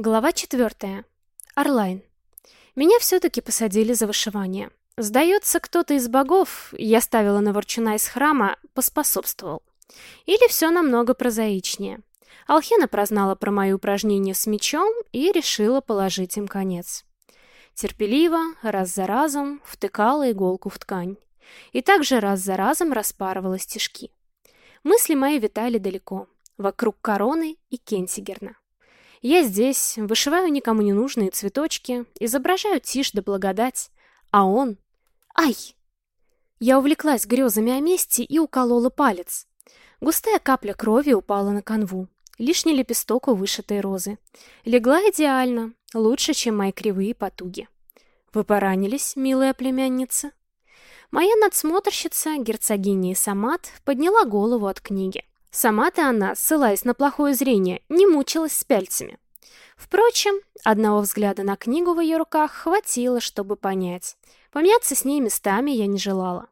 Глава четвертая. Орлайн. Меня все-таки посадили за вышивание. Сдается, кто-то из богов, я ставила на ворчуна из храма, поспособствовал. Или все намного прозаичнее. Алхена прознала про мои упражнения с мечом и решила положить им конец. Терпеливо, раз за разом, втыкала иголку в ткань. И также раз за разом распарывала стежки. Мысли мои витали далеко, вокруг короны и Кентигерна. Я здесь, вышиваю никому не нужные цветочки, изображаю тишь да благодать, а он... Ай! Я увлеклась грезами о мести и уколола палец. Густая капля крови упала на канву. Лишний лепесток у вышитой розы. Легла идеально, лучше, чем мои кривые потуги. Вы поранились, милая племянница? Моя надсмотрщица, герцогиня Самат, подняла голову от книги. Сама-то она, ссылаясь на плохое зрение, не мучилась с пяльцами. Впрочем, одного взгляда на книгу в ее руках хватило, чтобы понять. Поменяться с ней местами я не желала.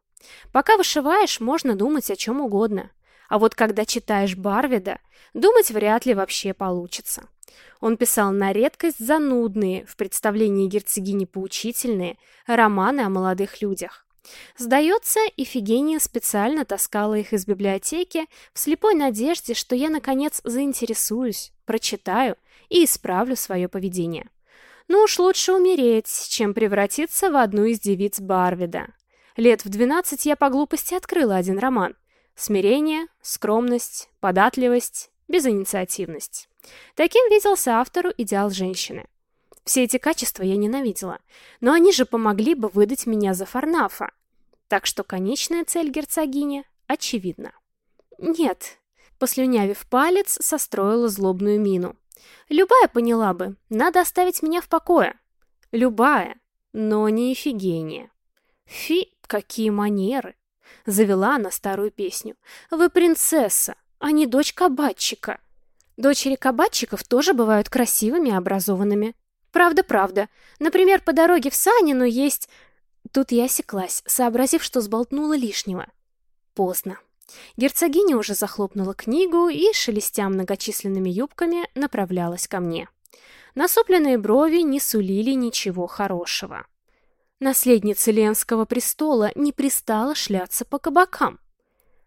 Пока вышиваешь, можно думать о чем угодно. А вот когда читаешь Барвида, думать вряд ли вообще получится. Он писал на редкость занудные, в представлении герцогини поучительные, романы о молодых людях. Сдается, Ифигения специально таскала их из библиотеки в слепой надежде, что я, наконец, заинтересуюсь, прочитаю и исправлю свое поведение. Ну уж лучше умереть, чем превратиться в одну из девиц Барвида. Лет в двенадцать я по глупости открыла один роман. Смирение, скромность, податливость, безинициативность. Таким виделся автору идеал женщины. Все эти качества я ненавидела, но они же помогли бы выдать меня за Фарнафа. Так что конечная цель герцогини очевидна. Нет, послюнявив палец, состроила злобную мину. Любая поняла бы, надо оставить меня в покое. Любая, но не Эфигения. Фи, какие манеры! Завела она старую песню. Вы принцесса, а не дочь кабачика. Дочери кабачиков тоже бывают красивыми и образованными. Правда-правда. Например, по дороге в Санину есть... Тут я осеклась, сообразив, что сболтнула лишнего. Поздно. Герцогиня уже захлопнула книгу и, шелестя многочисленными юбками, направлялась ко мне. Насупленные брови не сулили ничего хорошего. Наследница Ленского престола не пристала шляться по кабакам.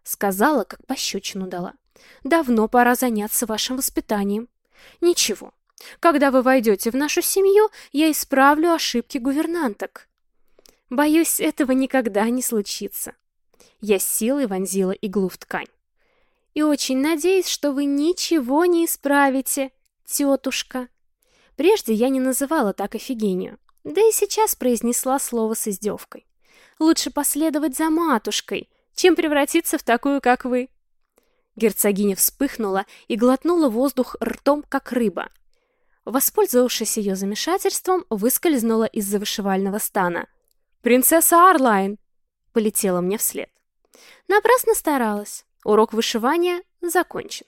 Сказала, как пощечину дала. Давно пора заняться вашим воспитанием. Ничего, когда вы войдете в нашу семью, я исправлю ошибки гувернанток. Боюсь, этого никогда не случится. Я силой вонзила иглу в ткань. И очень надеюсь, что вы ничего не исправите, тетушка. Прежде я не называла так офигению, да и сейчас произнесла слово с издевкой. Лучше последовать за матушкой, чем превратиться в такую, как вы. Герцогиня вспыхнула и глотнула воздух ртом, как рыба, Воспользовавшись ее замешательством, выскользнула из-за вышивального стана. «Принцесса Арлайн!» полетела мне вслед. Напрасно старалась. Урок вышивания закончен.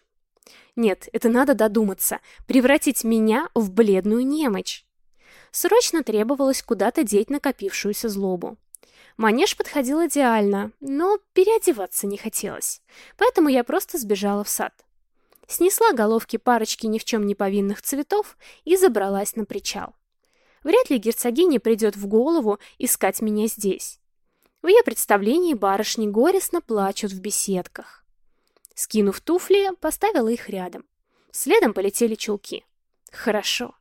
Нет, это надо додуматься, превратить меня в бледную немочь. Срочно требовалось куда-то деть накопившуюся злобу. Манеж подходил идеально, но переодеваться не хотелось, поэтому я просто сбежала в сад снесла головки парочки ни в чем не повинных цветов и забралась на причал. Вряд ли герцогине придет в голову искать меня здесь. В ее представлении барышни горестно плачут в беседках. Скинув туфли, поставила их рядом. Следом полетели чулки. Хорошо.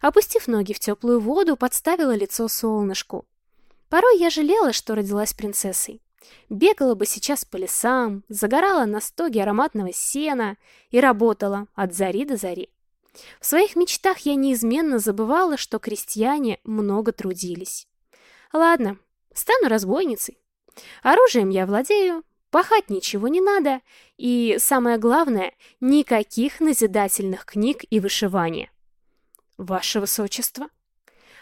Опустив ноги в теплую воду, подставила лицо солнышку. Порой я жалела, что родилась принцессой. Бегала бы сейчас по лесам, загорала на стоге ароматного сена и работала от зари до зари. В своих мечтах я неизменно забывала, что крестьяне много трудились. Ладно, стану разбойницей. Оружием я владею, пахать ничего не надо, и, самое главное, никаких назидательных книг и вышивания. Ваше Высочество.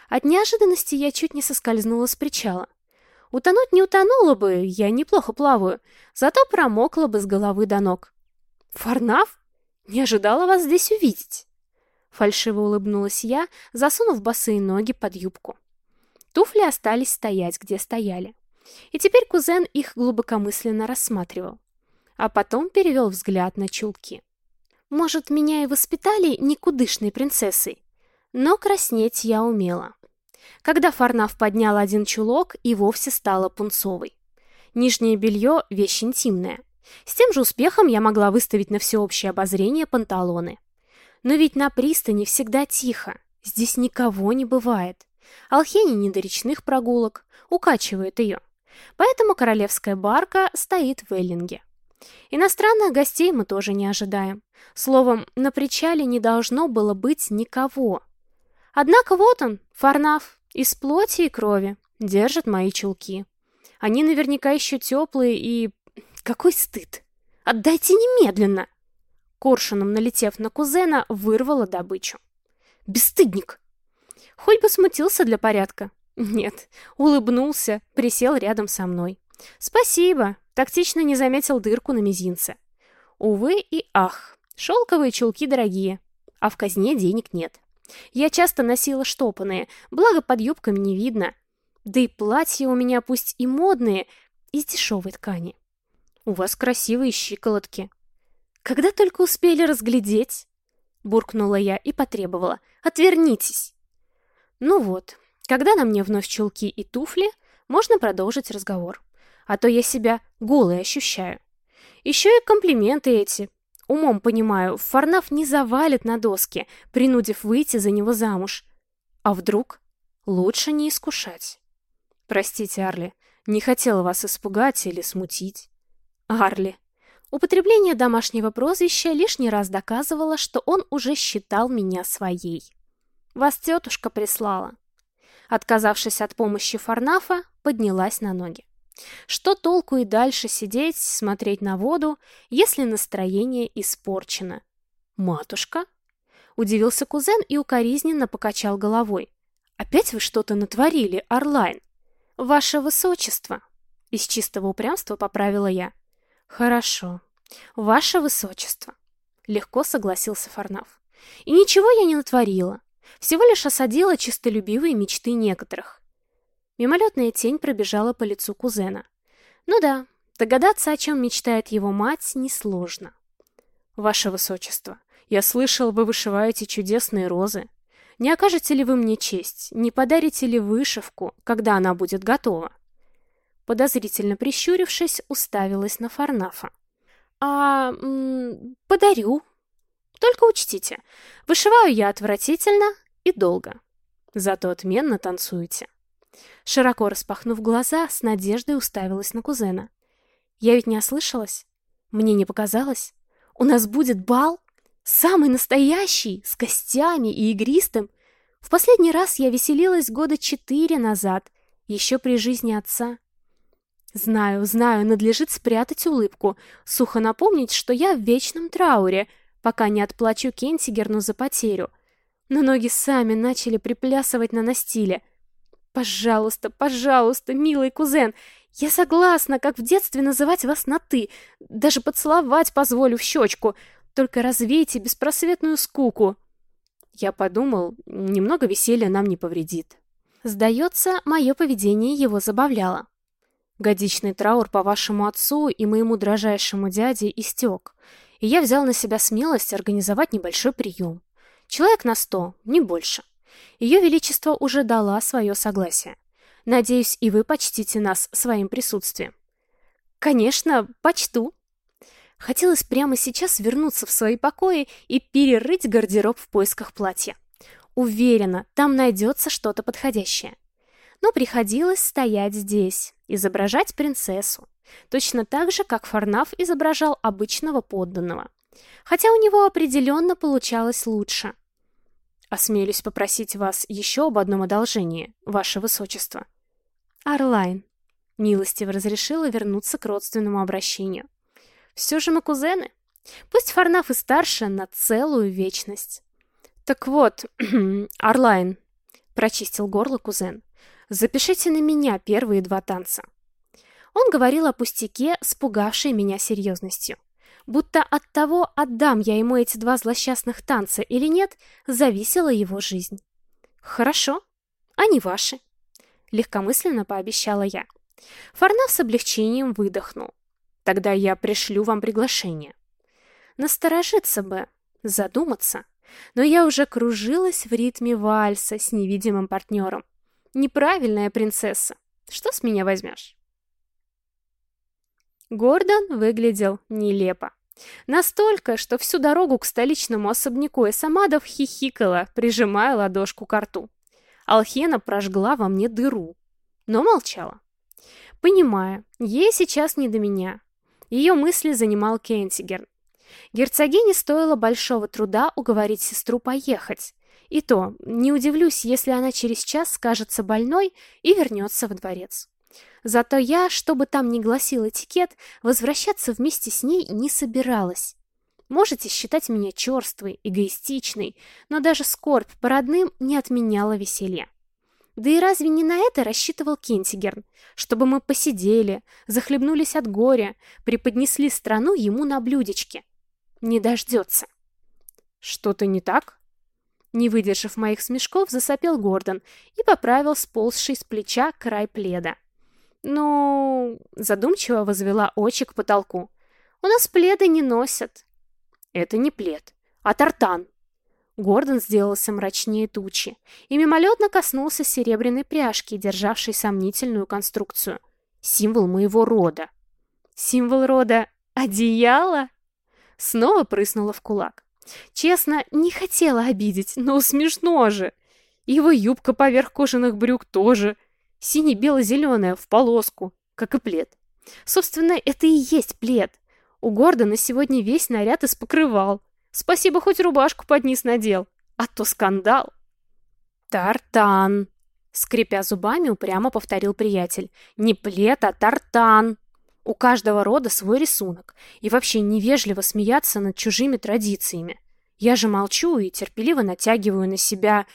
От неожиданности я чуть не соскользнула с причала. Утонуть не утонула бы, я неплохо плаваю, зато промокла бы с головы до ног. Фарнаф? Не ожидала вас здесь увидеть. Фальшиво улыбнулась я, засунув босые ноги под юбку. Туфли остались стоять, где стояли. И теперь кузен их глубокомысленно рассматривал. А потом перевел взгляд на чулки. Может, меня и воспитали никудышной принцессой, Но краснеть я умела. Когда Фарнаф поднял один чулок, и вовсе стала пунцовой. Нижнее белье – вещь интимная. С тем же успехом я могла выставить на всеобщее обозрение панталоны. Но ведь на пристани всегда тихо, здесь никого не бывает. Алхене не до речных прогулок, укачивает ее. Поэтому королевская барка стоит в Эллинге. Иностранных гостей мы тоже не ожидаем. Словом, на причале не должно было быть никого. Однако вот он, Фарнаф, из плоти и крови, держит мои чулки. Они наверняка еще теплые и... Какой стыд! Отдайте немедленно! Коршуном, налетев на кузена, вырвала добычу. Бесстыдник! Хоть бы смутился для порядка. Нет, улыбнулся, присел рядом со мной. Спасибо, тактично не заметил дырку на мизинце. Увы и ах, шелковые чулки дорогие, а в казне денег нет. Я часто носила штопанные, благо под юбками не видно. Да и платья у меня пусть и модные, из дешевой ткани. У вас красивые щиколотки. Когда только успели разглядеть? Буркнула я и потребовала. Отвернитесь. Ну вот, когда на мне вновь чулки и туфли, можно продолжить разговор. А то я себя голой ощущаю. Еще и комплименты эти. Умом понимаю, Фарнаф не завалит на доске, принудив выйти за него замуж. А вдруг? Лучше не искушать. Простите, Арли, не хотела вас испугать или смутить. Арли. Употребление домашнего прозвища лишний раз доказывало, что он уже считал меня своей. Вас тетушка прислала. Отказавшись от помощи Фарнафа, поднялась на ноги. Что толку и дальше сидеть, смотреть на воду, если настроение испорчено? «Матушка?» Удивился кузен и укоризненно покачал головой. «Опять вы что-то натворили, Орлайн?» «Ваше высочество!» Из чистого упрямства поправила я. «Хорошо. Ваше высочество!» Легко согласился Фарнаф. «И ничего я не натворила. Всего лишь осадила чистолюбивые мечты некоторых. Мимолетная тень пробежала по лицу кузена. Ну да, догадаться, о чем мечтает его мать, несложно. Ваше Высочество, я слышал, вы вышиваете чудесные розы. Не окажете ли вы мне честь? Не подарите ли вышивку, когда она будет готова? Подозрительно прищурившись, уставилась на Фарнафа. А, подарю. Только учтите, вышиваю я отвратительно и долго. Зато отменно танцуете. Широко распахнув глаза, с надеждой уставилась на кузена. «Я ведь не ослышалась? Мне не показалось? У нас будет бал? Самый настоящий, с гостями и игристым. В последний раз я веселилась года четыре назад, еще при жизни отца. Знаю, знаю, надлежит спрятать улыбку, сухо напомнить, что я в вечном трауре, пока не отплачу Кентигерну за потерю. Но ноги сами начали приплясывать на настиле — Пожалуйста, пожалуйста, милый кузен, я согласна, как в детстве называть вас на «ты», даже поцеловать позволю в щечку, только развейте беспросветную скуку. Я подумал, немного веселья нам не повредит. Сдается, мое поведение его забавляло. Годичный траур по вашему отцу и моему дрожайшему дяде истек, и я взял на себя смелость организовать небольшой прием. Человек на сто, не больше. Ее Величество уже дала свое согласие. Надеюсь, и вы почтите нас своим присутствием. Конечно, почту. Хотелось прямо сейчас вернуться в свои покои и перерыть гардероб в поисках платья. Уверена, там найдется что-то подходящее. Но приходилось стоять здесь, изображать принцессу. Точно так же, как Фарнаф изображал обычного подданного. Хотя у него определенно получалось лучше. Осмелюсь попросить вас еще об одном одолжении, ваше высочество. Арлайн милостиво разрешила вернуться к родственному обращению. Все же мы кузены. Пусть Фарнаф и старше на целую вечность. Так вот, Арлайн, прочистил горло кузен, запишите на меня первые два танца. Он говорил о пустяке, спугавшей меня серьезностью будто от того, отдам я ему эти два злосчастных танца или нет, зависела его жизнь. «Хорошо, они ваши», — легкомысленно пообещала я. Фарнав с облегчением выдохнул. «Тогда я пришлю вам приглашение». Насторожиться бы, задуматься, Но я уже кружилась в ритме вальса с невидимым партнером. Неправильная принцесса. Что с меня возьмешь? Гордон выглядел нелепо. Настолько, что всю дорогу к столичному особняку Эсамадов хихикала, прижимая ладошку к рту. Алхена прожгла во мне дыру, но молчала. Понимая, ей сейчас не до меня. Ее мысли занимал Кентигерн. Герцогине стоило большого труда уговорить сестру поехать. И то, не удивлюсь, если она через час скажется больной и вернется в дворец. Зато я, что бы там ни гласил этикет, возвращаться вместе с ней не собиралась. Можете считать меня черствой, эгоистичной, но даже скорбь по родным не отменяла веселья. Да и разве не на это рассчитывал Кентигерн? Чтобы мы посидели, захлебнулись от горя, преподнесли страну ему на блюдечке. Не дождется. Что-то не так? Не выдержав моих смешков, засопел Гордон и поправил сползший с плеча край пледа. «Ну...» — задумчиво возвела очи к потолку. «У нас пледы не носят». «Это не плед, а тартан». Гордон сделался мрачнее тучи и мимолетно коснулся серебряной пряжки, державшей сомнительную конструкцию. Символ моего рода. «Символ рода — одеяло?» Снова прыснула в кулак. Честно, не хотела обидеть, но смешно же. Его юбка поверх кожаных брюк тоже — Сине-бело-зеленая, в полоску, как и плед. Собственно, это и есть плед. У Гордона сегодня весь наряд из покрывал. Спасибо, хоть рубашку под низ надел. А то скандал. Тартан. Скрипя зубами, упрямо повторил приятель. Не плед, а тартан. У каждого рода свой рисунок. И вообще невежливо смеяться над чужими традициями. Я же молчу и терпеливо натягиваю на себя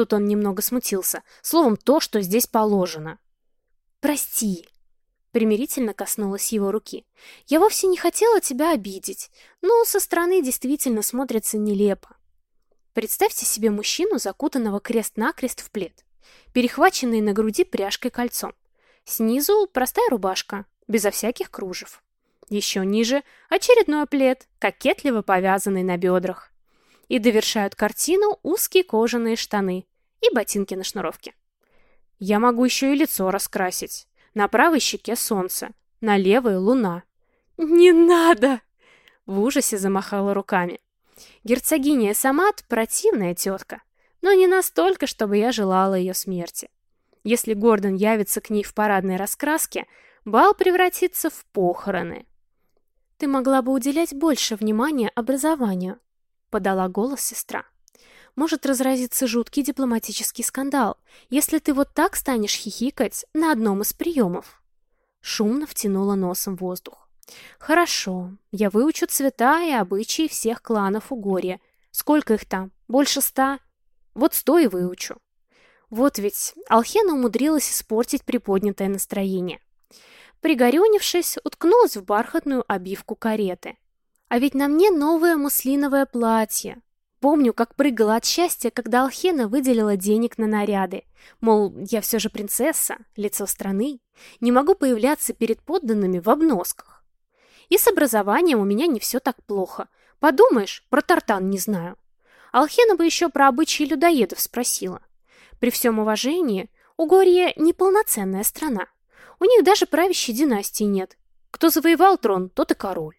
Тут он немного смутился. Словом, то, что здесь положено. «Прости», — примирительно коснулась его руки. «Я вовсе не хотела тебя обидеть, но со стороны действительно смотрится нелепо. Представьте себе мужчину, закутанного крест-накрест в плед, перехваченный на груди пряжкой кольцом. Снизу простая рубашка, безо всяких кружев. Еще ниже очередной плед, кокетливо повязанный на бедрах и довершают картину узкие кожаные штаны и ботинки на шнуровке. Я могу еще и лицо раскрасить. На правой щеке солнце, на левой луна. «Не надо!» В ужасе замахала руками. Герцогиня Самат противная тетка, но не настолько, чтобы я желала ее смерти. Если Гордон явится к ней в парадной раскраске, бал превратится в похороны. Ты могла бы уделять больше внимания образованию, подала голос сестра. Может разразиться жуткий дипломатический скандал, если ты вот так станешь хихикать на одном из приемов. Шумно втянула носом воздух. Хорошо, я выучу цвета и обычаи всех кланов Угорья. Сколько их там? Больше ста? Вот сто и выучу. Вот ведь Алхена умудрилась испортить приподнятое настроение. Пригорюнившись, уткнулась в бархатную обивку кареты. А ведь на мне новое муслиновое платье. Помню, как прыгала от счастья, когда Алхена выделила денег на наряды. Мол, я все же принцесса, лицо страны. Не могу появляться перед подданными в обносках. И с образованием у меня не все так плохо. Подумаешь, про тартан не знаю. Алхена бы еще про обычаи людоедов спросила. При всем уважении, Угорье неполноценная страна. У них даже правящей династии нет. Кто завоевал трон, тот и король.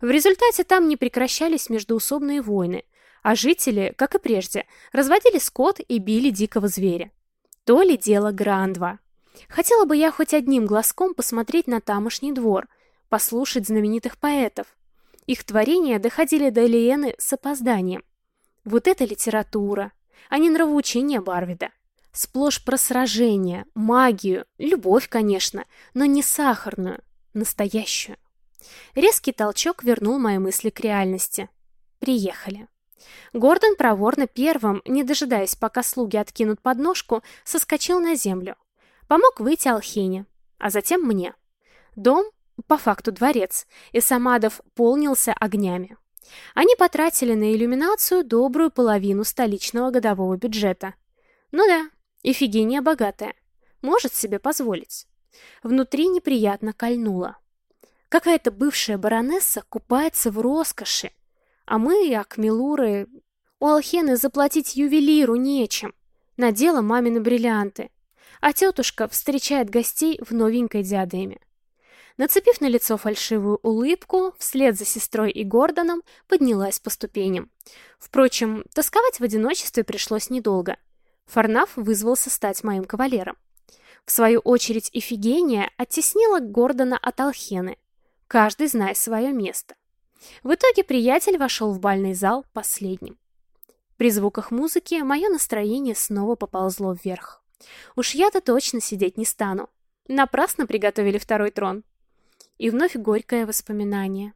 В результате там не прекращались междоусобные войны, а жители, как и прежде, разводили скот и били дикого зверя. То ли дело Грандва. Хотела бы я хоть одним глазком посмотреть на тамошний двор, послушать знаменитых поэтов. Их творения доходили до Лиены с опозданием. Вот это литература, а не нравоучение Барвида. Сплошь про сражения, магию, любовь, конечно, но не сахарную, настоящую. Резкий толчок вернул мои мысли к реальности. Приехали. Гордон проворно первым, не дожидаясь, пока слуги откинут подножку, соскочил на землю. Помог выйти Алхине, а затем мне. Дом, по факту дворец, и Самадов полнился огнями. Они потратили на иллюминацию добрую половину столичного годового бюджета. Ну да, Эфигения богатая. Может себе позволить. Внутри неприятно кольнуло. Какая-то бывшая баронесса купается в роскоши, а мы, Акмелуры, У Алхены заплатить ювелиру нечем. Надела мамины бриллианты. А тетушка встречает гостей в новенькой диадеме. Нацепив на лицо фальшивую улыбку, вслед за сестрой и Гордоном поднялась по ступеням. Впрочем, тосковать в одиночестве пришлось недолго. Фарнаф вызвался стать моим кавалером. В свою очередь Ифигения оттеснила Гордона от Алхены, каждый зная свое место. В итоге приятель вошел в бальный зал последним. При звуках музыки мое настроение снова поползло вверх. Уж я-то точно сидеть не стану. Напрасно приготовили второй трон. И вновь горькое воспоминание.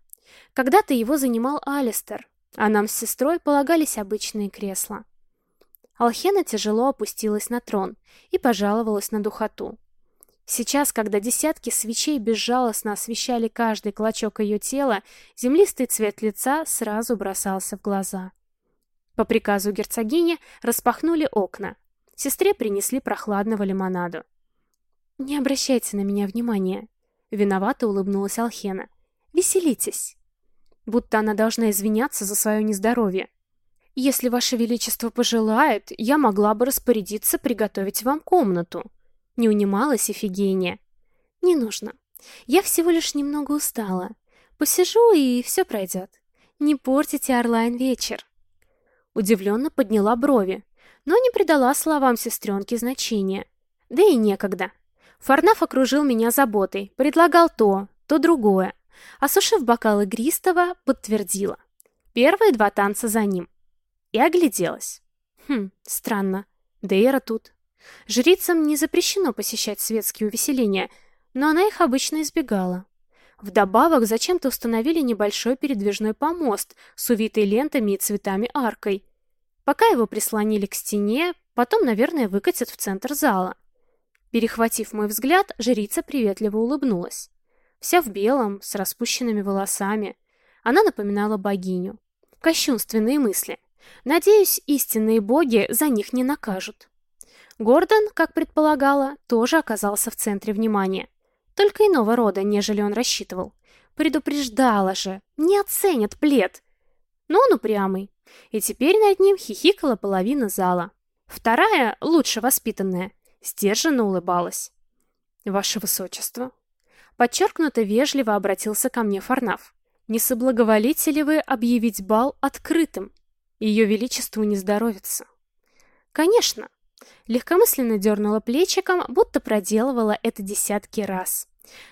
Когда-то его занимал Алистер, а нам с сестрой полагались обычные кресла. Алхена тяжело опустилась на трон и пожаловалась на духоту. Сейчас, когда десятки свечей безжалостно освещали каждый клочок ее тела, землистый цвет лица сразу бросался в глаза. По приказу герцогини распахнули окна. Сестре принесли прохладного лимонаду. «Не обращайте на меня внимания», — виновато улыбнулась Алхена. «Веселитесь». Будто она должна извиняться за свое нездоровье. «Если Ваше Величество пожелает, я могла бы распорядиться приготовить вам комнату», не унималась Эфигения. «Не нужно. Я всего лишь немного устала. Посижу, и все пройдет. Не портите Орлайн вечер». Удивленно подняла брови, но не придала словам сестренки значения. Да и некогда. Фарнаф окружил меня заботой, предлагал то, то другое. Осушив бокал игристого, подтвердила. Первые два танца за ним. И огляделась. Хм, странно. Дейра тут. Жрицам не запрещено посещать светские увеселения, но она их обычно избегала. Вдобавок, зачем-то установили небольшой передвижной помост с увитой лентами и цветами аркой. Пока его прислонили к стене, потом, наверное, выкатят в центр зала. Перехватив мой взгляд, жрица приветливо улыбнулась. Вся в белом, с распущенными волосами. Она напоминала богиню. Кощунственные мысли. Надеюсь, истинные боги за них не накажут. Гордон, как предполагала, тоже оказался в центре внимания. Только иного рода, нежели он рассчитывал. Предупреждала же, не оценят плед. Но он упрямый. И теперь над ним хихикала половина зала. Вторая, лучше воспитанная, сдержанно улыбалась. «Ваше Высочество!» Подчеркнуто вежливо обратился ко мне Фарнаф. «Не соблаговолите ли вы объявить бал открытым? Ее Величеству не здоровится». «Конечно!» Легкомысленно дернула плечиком, будто проделывала это десятки раз.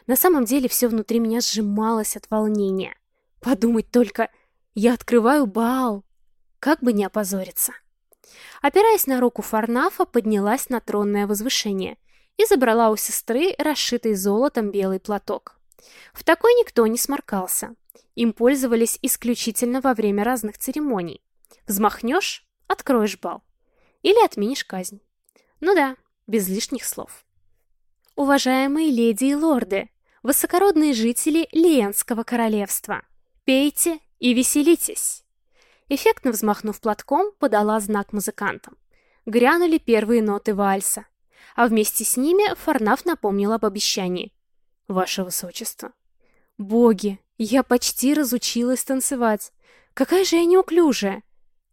На самом деле все внутри меня сжималось от волнения. Подумать только, я открываю бал. Как бы не опозориться. Опираясь на руку Фарнафа, поднялась на тронное возвышение и забрала у сестры расшитый золотом белый платок. В такой никто не сморкался. Им пользовались исключительно во время разных церемоний. Взмахнешь — откроешь бал. Или отменишь казнь. Ну да, без лишних слов. Уважаемые леди и лорды, высокородные жители Лиенского королевства, пейте и веселитесь. Эффектно взмахнув платком, подала знак музыкантам. Грянули первые ноты вальса, а вместе с ними Фарнаф напомнил об обещании. «Ваше высочество». «Боги, я почти разучилась танцевать. Какая же я неуклюжая!»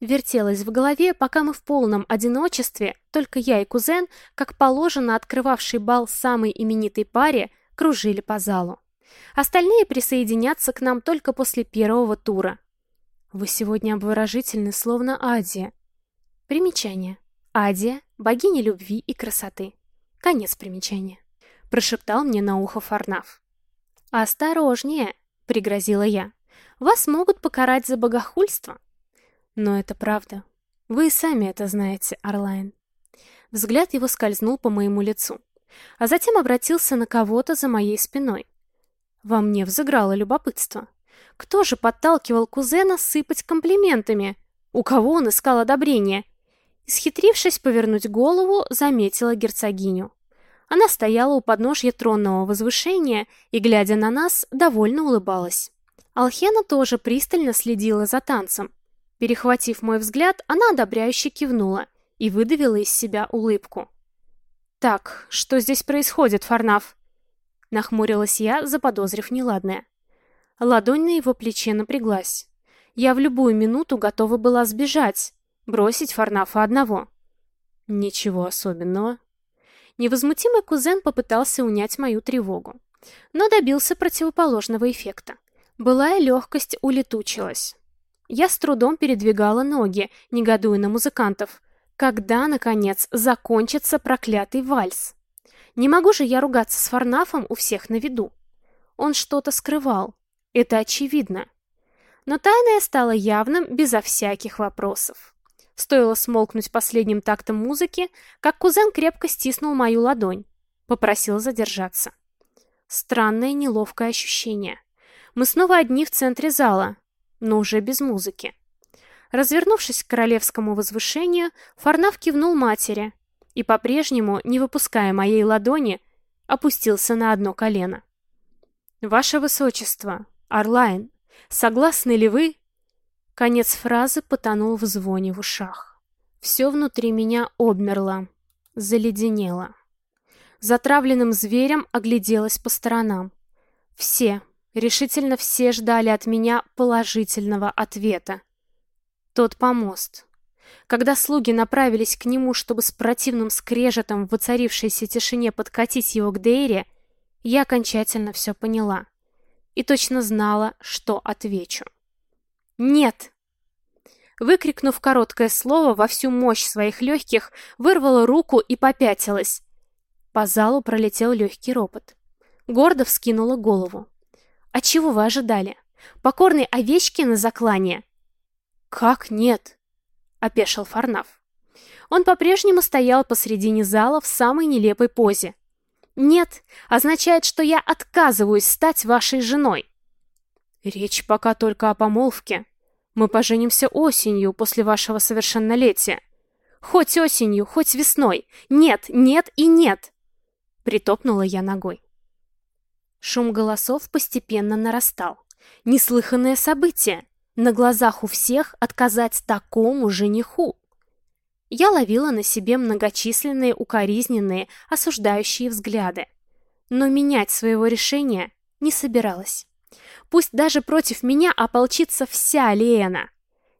Вертелась в голове, пока мы в полном одиночестве, только я и кузен, как положено открывавший бал самой именитой паре, кружили по залу. Остальные присоединятся к нам только после первого тура. Вы сегодня обворожительны, словно Адия. Примечание. Адия – богиня любви и красоты. Конец примечания. Прошептал мне на ухо Фарнаф. «Осторожнее!» – пригрозила я. «Вас могут покарать за богохульство». Но это правда. Вы и сами это знаете, Орлайн. Взгляд его скользнул по моему лицу, а затем обратился на кого-то за моей спиной. Во мне взыграло любопытство. Кто же подталкивал кузена сыпать комплиментами? У кого он искал одобрения? Исхитрившись повернуть голову, заметила герцогиню. Она стояла у подножья тронного возвышения и, глядя на нас, довольно улыбалась. Алхена тоже пристально следила за танцем, Перехватив мой взгляд, она одобряюще кивнула и выдавила из себя улыбку. «Так, что здесь происходит, Фарнаф?» Нахмурилась я, заподозрив неладное. Ладонь на его плече напряглась. Я в любую минуту готова была сбежать, Бросить Фарнафа одного. Ничего особенного. Невозмутимый кузен попытался унять мою тревогу, но добился противоположного эффекта. Былая легкость улетучилась. Я с трудом передвигала ноги, негодуя на музыкантов. Когда, наконец, закончится проклятый вальс? Не могу же я ругаться с Фарнафом у всех на виду. Он что-то скрывал. Это очевидно. Но тайное стало явным безо всяких вопросов. Стоило смолкнуть последним тактом музыки, как кузен крепко стиснул мою ладонь. Попросил задержаться. Странное неловкое ощущение. Мы снова одни в центре зала, но уже без музыки. Развернувшись к королевскому возвышению, Фарнав кивнул матери и, по-прежнему, не выпуская моей ладони, опустился на одно колено. «Ваше Высочество, Орлайн, согласны ли вы?» Конец фразы потонул в звоне в ушах. Все внутри меня обмерло, заледенело. Затравленным зверем огляделась по сторонам. Все, решительно все ждали от меня положительного ответа. Тот помост. Когда слуги направились к нему, чтобы с противным скрежетом в воцарившейся тишине подкатить его к Дейре, я окончательно все поняла. И точно знала, что отвечу. «Нет!» Выкрикнув короткое слово во всю мощь своих легких, вырвала руку и попятилась. По залу пролетел легкий ропот. Гордо вскинула голову. «А чего вы ожидали? Покорной овечки на заклание?» «Как нет?» — опешил Фарнаф. Он по-прежнему стоял посредине зала в самой нелепой позе. «Нет» означает, что я отказываюсь стать вашей женой. Речь пока только о помолвке. Мы поженимся осенью после вашего совершеннолетия. Хоть осенью, хоть весной. Нет, нет и нет. Притопнула я ногой. Шум голосов постепенно нарастал. Неслыханное событие. На глазах у всех отказать такому жениху. Я ловила на себе многочисленные укоризненные, осуждающие взгляды. Но менять своего решения не собиралась. Пусть даже против меня ополчится вся Лена.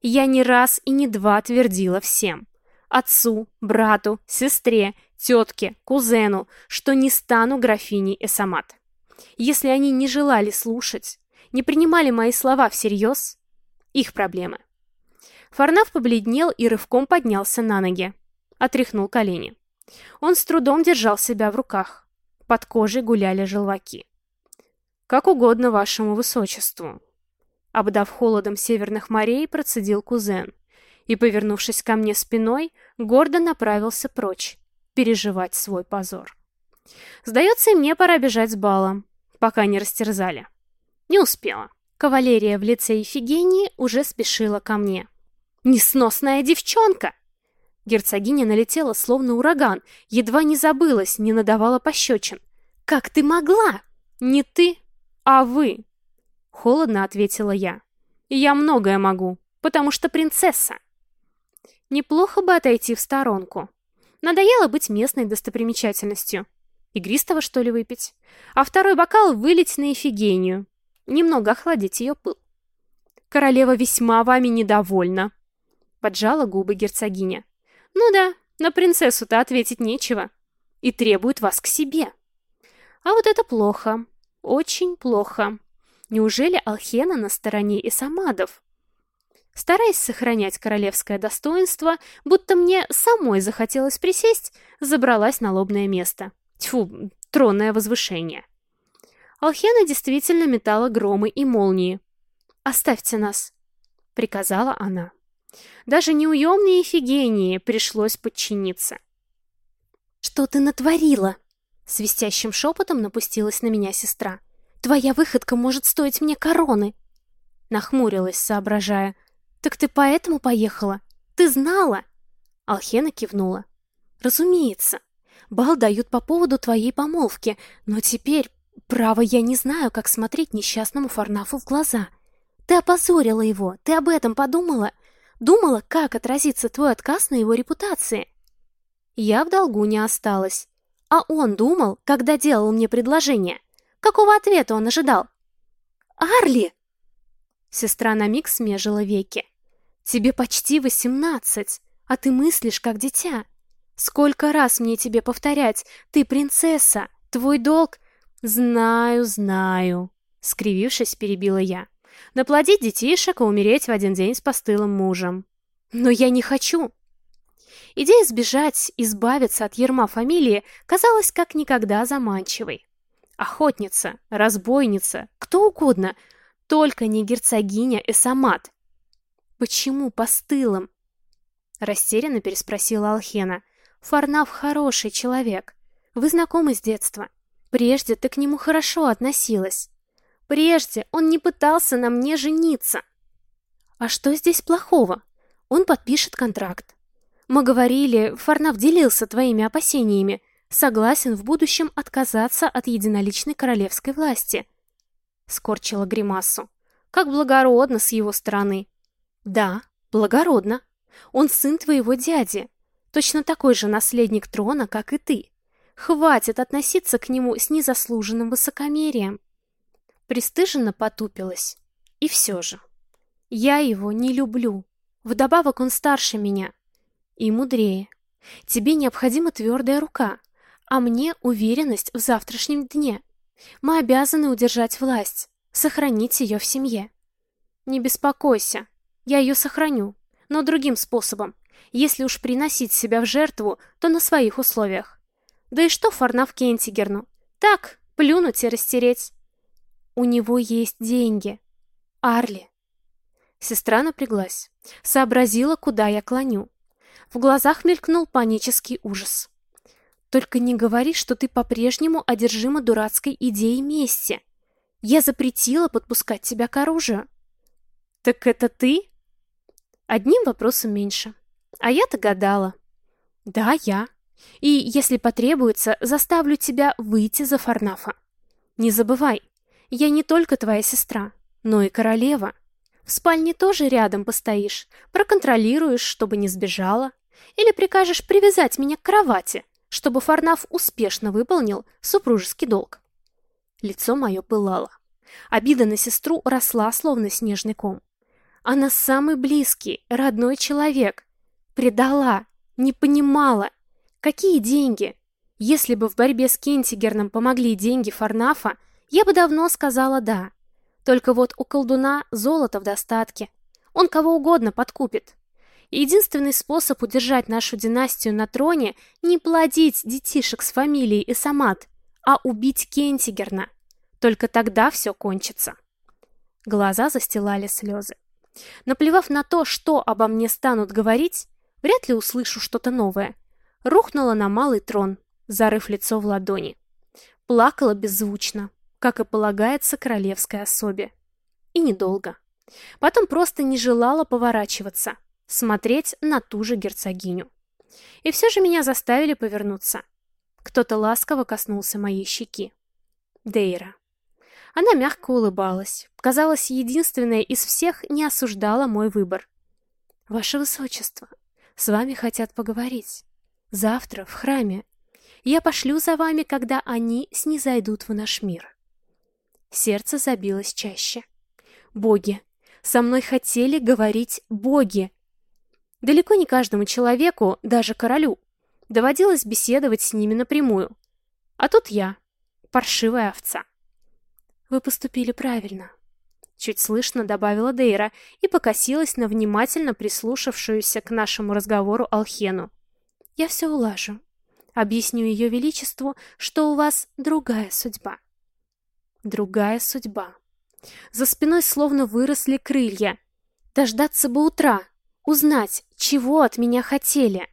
Я не раз и не два твердила всем. Отцу, брату, сестре, тетке, кузену, что не стану графиней Эсамат. Если они не желали слушать, не принимали мои слова всерьез, их проблемы. Фарнаф побледнел и рывком поднялся на ноги. Отряхнул колени. Он с трудом держал себя в руках. Под кожей гуляли желваки. «Как угодно вашему высочеству», — обдав холодом северных морей, процедил кузен и, повернувшись ко мне спиной, гордо направился прочь, переживать свой позор. Сдается, и мне пора бежать с бала, пока не растерзали. Не успела. Кавалерия в лице Ефигении уже спешила ко мне. Несносная девчонка!» Герцогиня налетела, словно ураган, едва не забылась, не надавала пощечин. «Как ты могла?» «Не ты, а вы!» Холодно ответила я. «Я многое могу, потому что принцесса!» Неплохо бы отойти в сторонку. Надоело быть местной достопримечательностью. Игристого, что ли, выпить? А второй бокал вылить на Эфигению. Немного охладить ее пыл. Королева весьма вами недовольна, Поджала губы герцогиня. Ну да, на принцессу-то ответить нечего. И требует вас к себе. А вот это плохо. Очень плохо. Неужели Алхена на стороне Исамадов? Стараясь сохранять королевское достоинство, будто мне самой захотелось присесть, забралась на лобное место. Тьфу, тронное возвышение. Алхена действительно метала громы и молнии. «Оставьте нас», — приказала она. Даже неуемной Ефигении пришлось подчиниться. «Что ты натворила?» Свистящим шепотом напустилась на меня сестра. «Твоя выходка может стоить мне короны!» Нахмурилась, соображая. «Так ты поэтому поехала? Ты знала?» Алхена кивнула. «Разумеется. Бал дают по поводу твоей помолвки, но теперь, право, я не знаю, как смотреть несчастному Фарнафу в глаза. Ты опозорила его, ты об этом подумала? Думала, как отразится твой отказ на его репутации. Я в долгу не осталась. А он думал, когда делал мне предложение. Какого ответа он ожидал? «Арли!» Сестра на миг смежила веки. Тебе почти восемнадцать, а ты мыслишь как дитя. Сколько раз мне тебе повторять, ты принцесса, твой долг... Знаю, знаю, скривившись, перебила я. Наплодить детишек и умереть в один день с постылым мужем. Но я не хочу. Идея сбежать, избавиться от ерма фамилии казалась как никогда заманчивой. Охотница, разбойница, кто угодно, только не герцогиня Эсамат. Почему постылым? Растерянно переспросила Алхена. Фарнав хороший человек. Вы знакомы с детства. Прежде ты к нему хорошо относилась. Прежде он не пытался на мне жениться. А что здесь плохого? Он подпишет контракт. Мы говорили, Фарнав делился твоими опасениями, согласен в будущем отказаться от единоличной королевской власти. Скорчила гримасу. Как благородно с его стороны. Да, благородно. Он сын твоего дяди. Точно такой же наследник трона, как и ты. Хватит относиться к нему с незаслуженным высокомерием. Престыженно потупилась. И все же. Я его не люблю. Вдобавок он старше меня. И мудрее. Тебе необходима твердая рука, а мне уверенность в завтрашнем дне. Мы обязаны удержать власть, сохранить ее в семье. Не беспокойся, я ее сохраню, но другим способом. Если уж приносить себя в жертву, то на своих условиях. Да и что Фарнав Кентигерну? Так, плюнуть и растереть. У него есть деньги. Арли. Сестра напряглась. Сообразила, куда я клоню. В глазах мелькнул панический ужас. Только не говори, что ты по-прежнему одержима дурацкой идеей мести. Я запретила подпускать тебя к оружию. Так это ты? Одним вопросом меньше. А я-то гадала. Да, я. И, если потребуется, заставлю тебя выйти за Фарнафа. Не забывай, я не только твоя сестра, но и королева. В спальне тоже рядом постоишь, проконтролируешь, чтобы не сбежала. Или прикажешь привязать меня к кровати, чтобы Фарнаф успешно выполнил супружеский долг. Лицо мое пылало. Обида на сестру росла, словно снежный ком. Она самый близкий, родной человек. Предала, не понимала. Какие деньги? Если бы в борьбе с Кентигерном помогли деньги Фарнафа, я бы давно сказала «да». Только вот у колдуна золото в достатке. Он кого угодно подкупит. Единственный способ удержать нашу династию на троне – не плодить детишек с фамилией Исамат, а убить Кентигерна. Только тогда все кончится. Глаза застилали слезы. Наплевав на то, что обо мне станут говорить, вряд ли услышу что-то новое. Рухнула на малый трон, зарыв лицо в ладони. Плакала беззвучно, как и полагается королевской особе. И недолго. Потом просто не желала поворачиваться, смотреть на ту же герцогиню. И все же меня заставили повернуться. Кто-то ласково коснулся моей щеки. Дейра. Она мягко улыбалась. Казалось, единственная из всех не осуждала мой выбор. «Ваше Высочество, с вами хотят поговорить. Завтра в храме. Я пошлю за вами, когда они снизойдут в наш мир». Сердце забилось чаще. Боги. Со мной хотели говорить боги. Далеко не каждому человеку, даже королю, доводилось беседовать с ними напрямую. А тут я, паршивая овца. Вы поступили правильно. Чуть слышно добавила Дейра и покосилась на внимательно прислушавшуюся к нашему разговору Алхену. Я все улажу. Объясню ее величеству, что у вас другая судьба. Другая судьба. За спиной словно выросли крылья. Дождаться бы утра, узнать, чего от меня хотели.